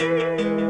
Música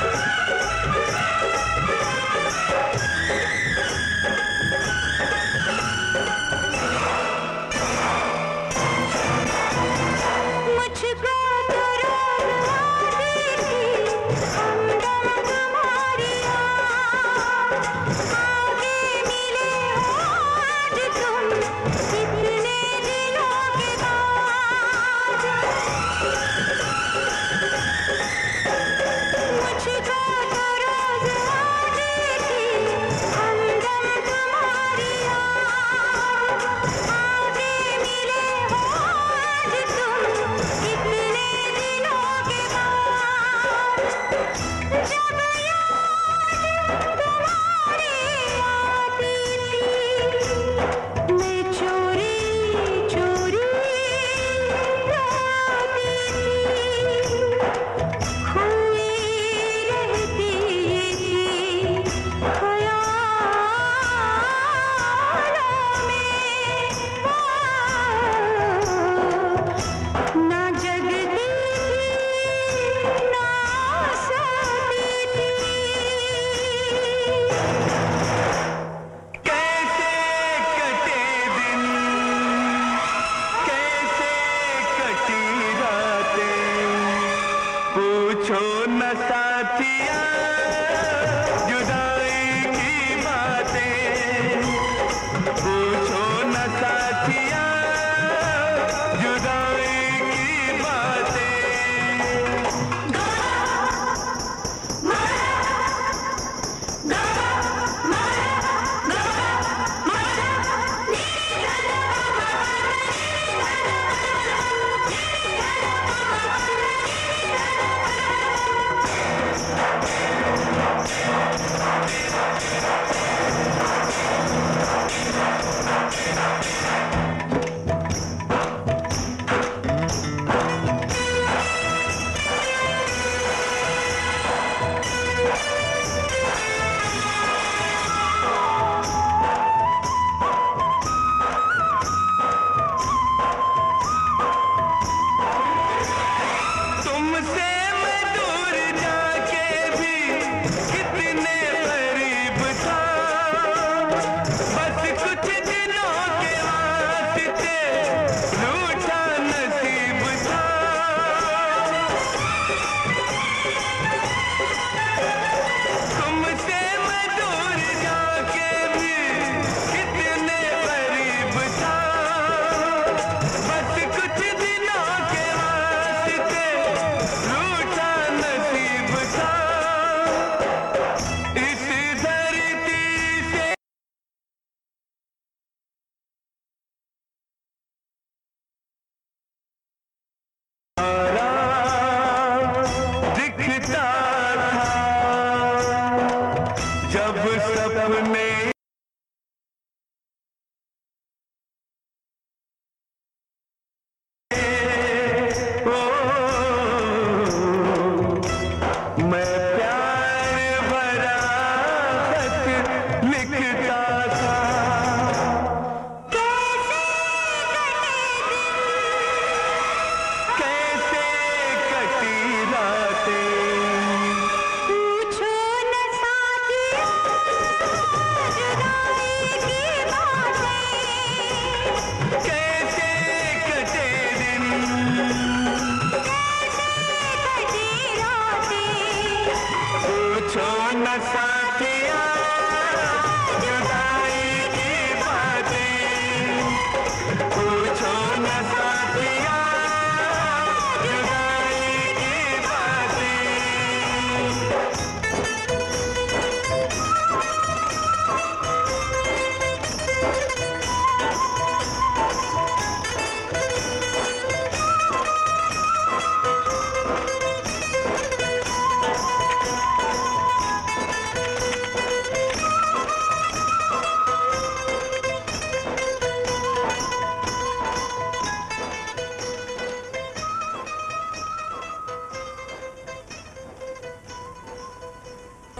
दिया